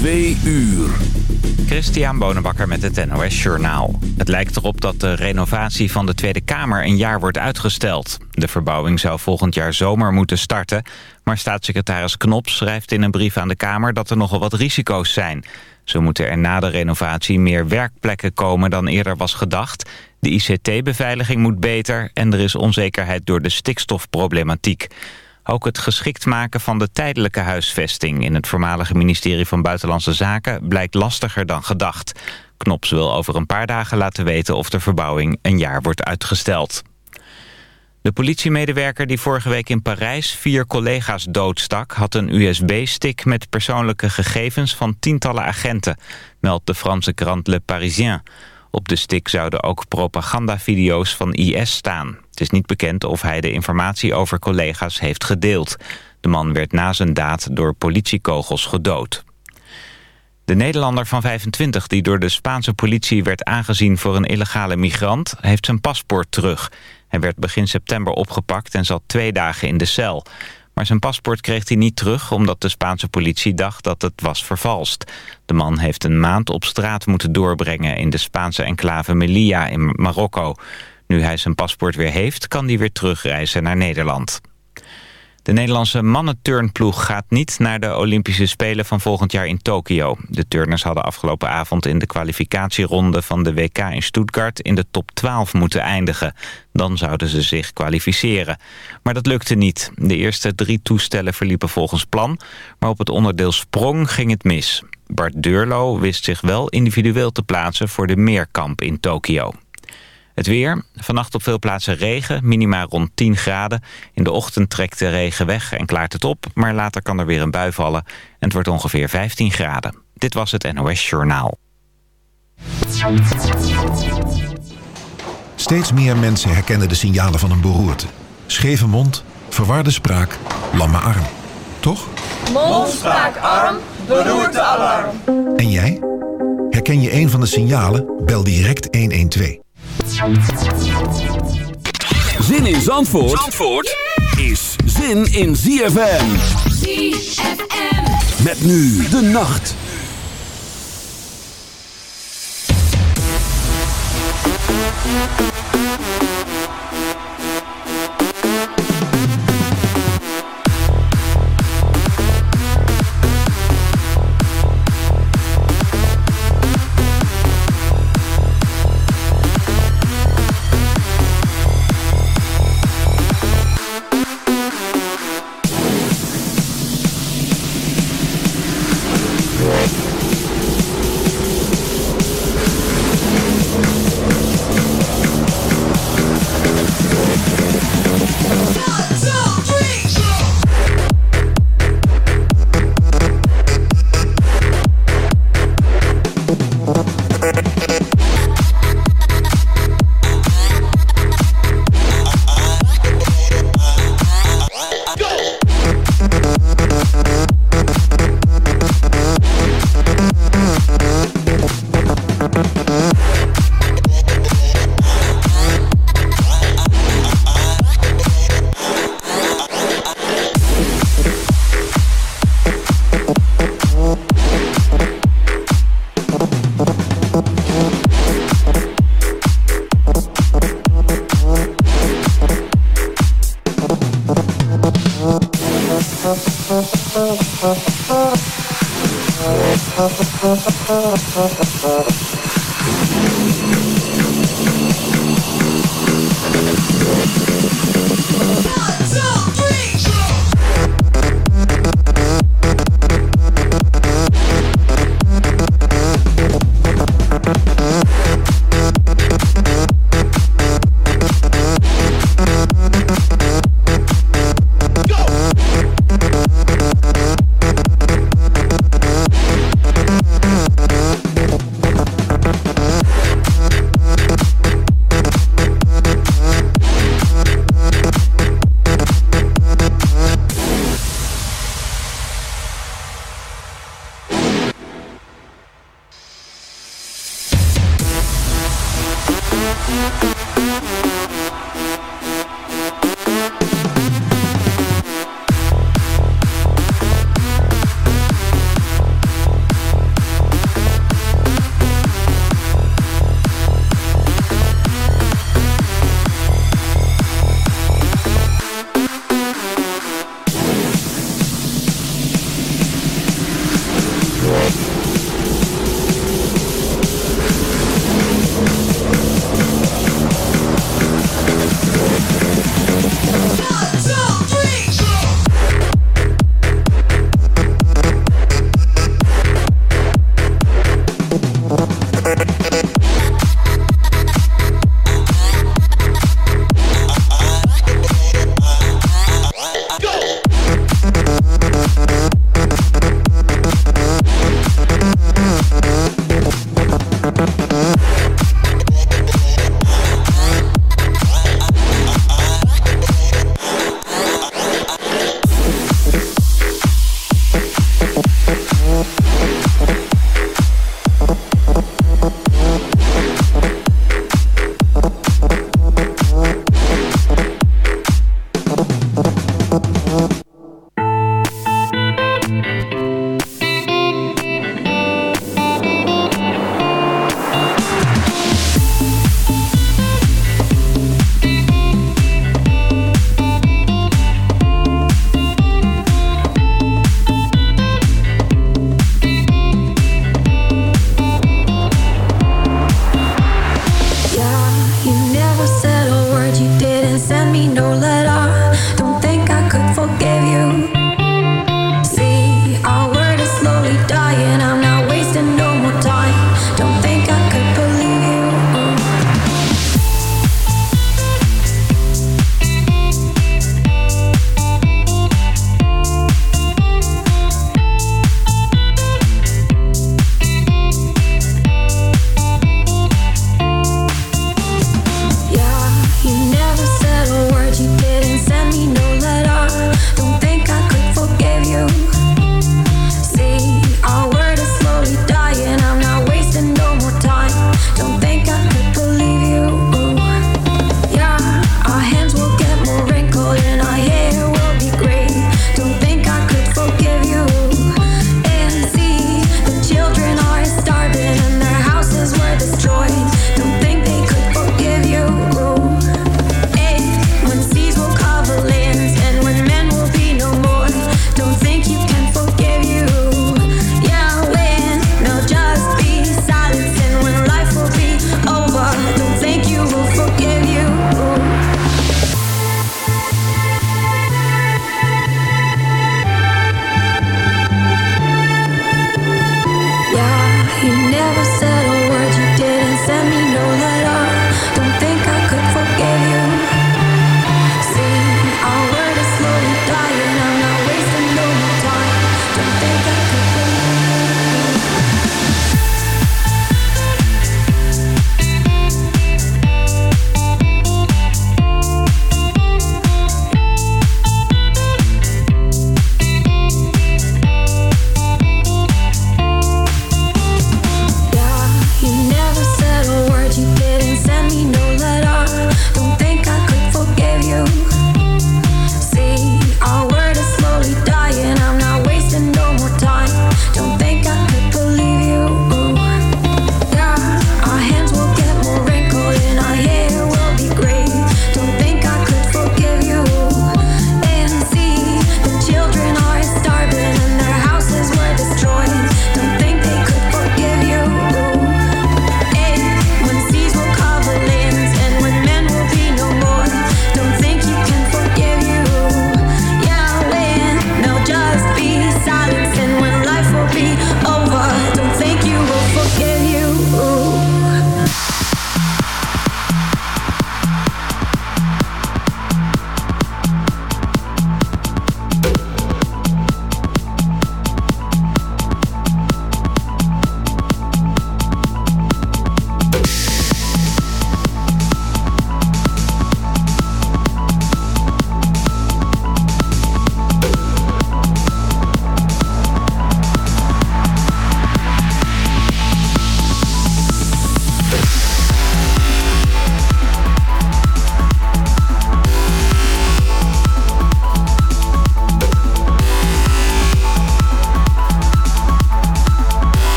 Twee uur. Christian Bonenbakker met het NOS Journaal. Het lijkt erop dat de renovatie van de Tweede Kamer een jaar wordt uitgesteld. De verbouwing zou volgend jaar zomer moeten starten... maar staatssecretaris Knop schrijft in een brief aan de Kamer... dat er nogal wat risico's zijn. Zo moeten er na de renovatie meer werkplekken komen dan eerder was gedacht. De ICT-beveiliging moet beter... en er is onzekerheid door de stikstofproblematiek. Ook het geschikt maken van de tijdelijke huisvesting... in het voormalige ministerie van Buitenlandse Zaken blijkt lastiger dan gedacht. Knops wil over een paar dagen laten weten of de verbouwing een jaar wordt uitgesteld. De politiemedewerker die vorige week in Parijs vier collega's doodstak... had een USB-stick met persoonlijke gegevens van tientallen agenten... meldt de Franse krant Le Parisien... Op de stick zouden ook propagandavideo's van IS staan. Het is niet bekend of hij de informatie over collega's heeft gedeeld. De man werd na zijn daad door politiekogels gedood. De Nederlander van 25 die door de Spaanse politie werd aangezien voor een illegale migrant... heeft zijn paspoort terug. Hij werd begin september opgepakt en zat twee dagen in de cel. Maar zijn paspoort kreeg hij niet terug omdat de Spaanse politie dacht dat het was vervalst. De man heeft een maand op straat moeten doorbrengen in de Spaanse enclave Melilla in Marokko. Nu hij zijn paspoort weer heeft, kan hij weer terugreizen naar Nederland. De Nederlandse mannenturnploeg gaat niet naar de Olympische Spelen van volgend jaar in Tokio. De turners hadden afgelopen avond in de kwalificatieronde van de WK in Stuttgart in de top 12 moeten eindigen. Dan zouden ze zich kwalificeren. Maar dat lukte niet. De eerste drie toestellen verliepen volgens plan, maar op het onderdeel sprong ging het mis. Bart Deurlo wist zich wel individueel te plaatsen voor de meerkamp in Tokio. Het weer. Vannacht op veel plaatsen regen, minima rond 10 graden. In de ochtend trekt de regen weg en klaart het op. Maar later kan er weer een bui vallen. En het wordt ongeveer 15 graden. Dit was het NOS Journaal. Steeds meer mensen herkennen de signalen van een beroerte. Scheve mond, verwarde spraak, lamme arm. Toch? Mond, spraak, arm, Beroerte alarm. En jij? Herken je een van de signalen? Bel direct 112. Zin in Zandvoort, Zandvoort is zin in ZFM. ZFM. Met nu de nacht.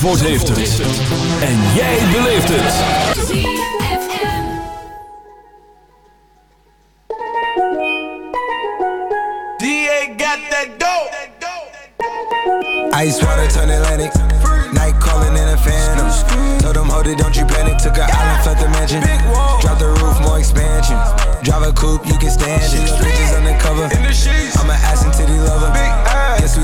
Zandvoort heeft het. En jij beleeft het. DA got that dope. Ice water turn Atlantic. Night calling in a phantom. Told them, hold it, don't you panic. Took a island, left the mansion. Drop the roof, more expansion. Drive a coupe, you can stand it. Bitches undercover. I'm an ass and titty lover.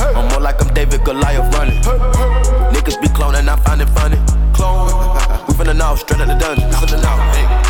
I'm more like I'm David Goliath running. Niggas be cloning, I find it funny. Clone. We finna know, straight out the dungeon. Finna know. Hey.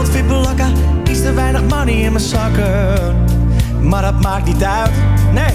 Outfit belakka, iets te weinig money in mijn zakken. Maar dat maakt niet uit. Nee,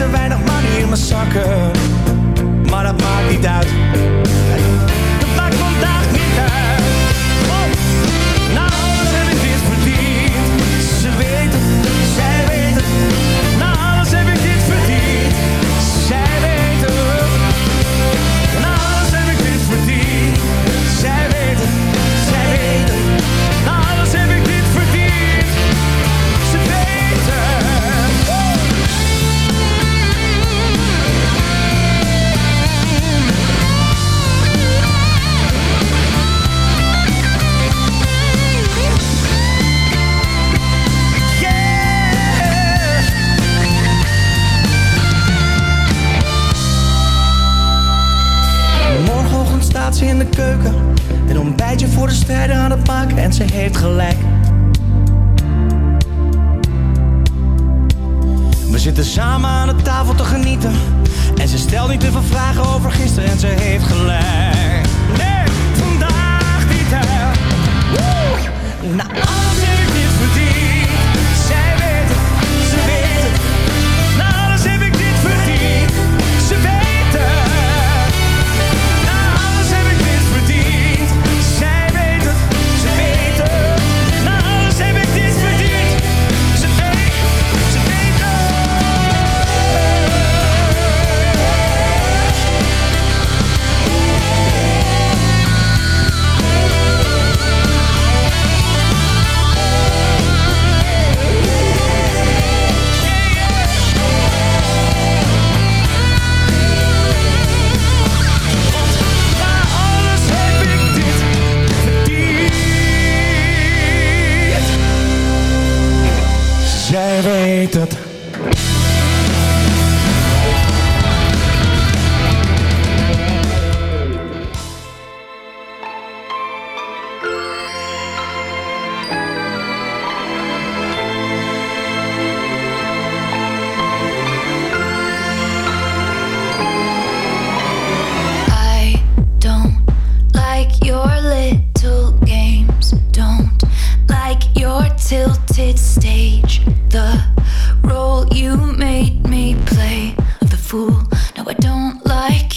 is er weinig money in mijn zakken. Maar dat maakt niet uit.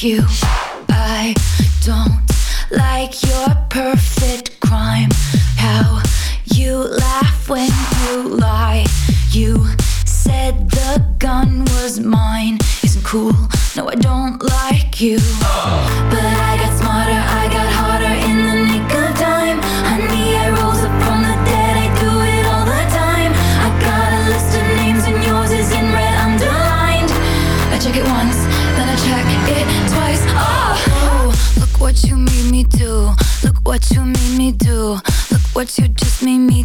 You.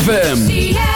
ZFM.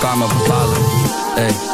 Karma bepalen. Hey.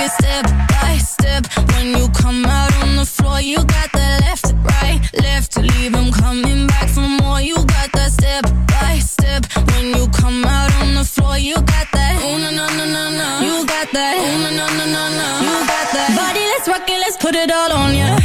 it step by step When you come out on the floor You got that left to right, left to leave I'm coming back for more You got that step by step When you come out on the floor You got that Ooh, na, na, na, na, na. You got that Ooh, na, na, na, na, na. You got that Body, let's rock it, let's put it all on ya yeah.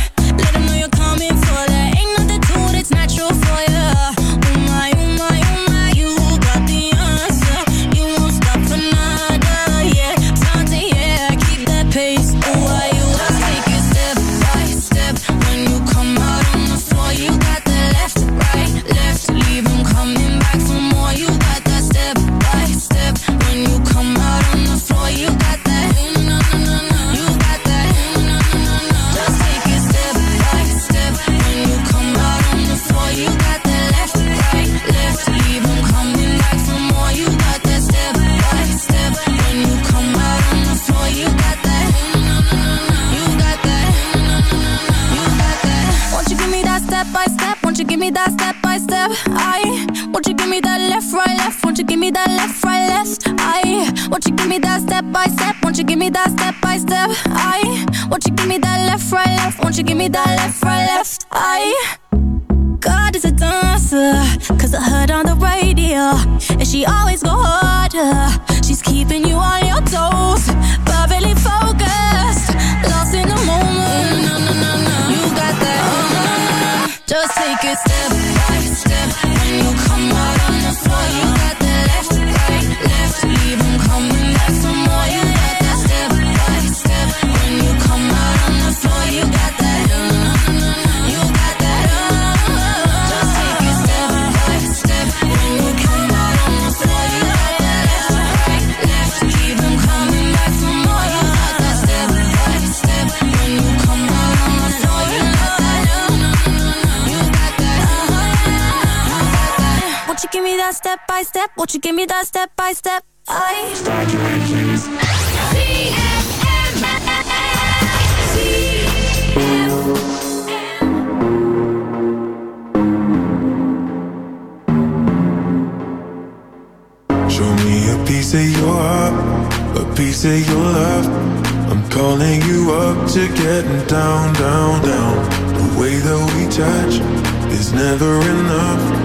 By step? Won't you give me that step by step? I. Show me a piece of your heart, a piece of your love. I'm calling you up to getting down, down, down. The way that we touch is never enough.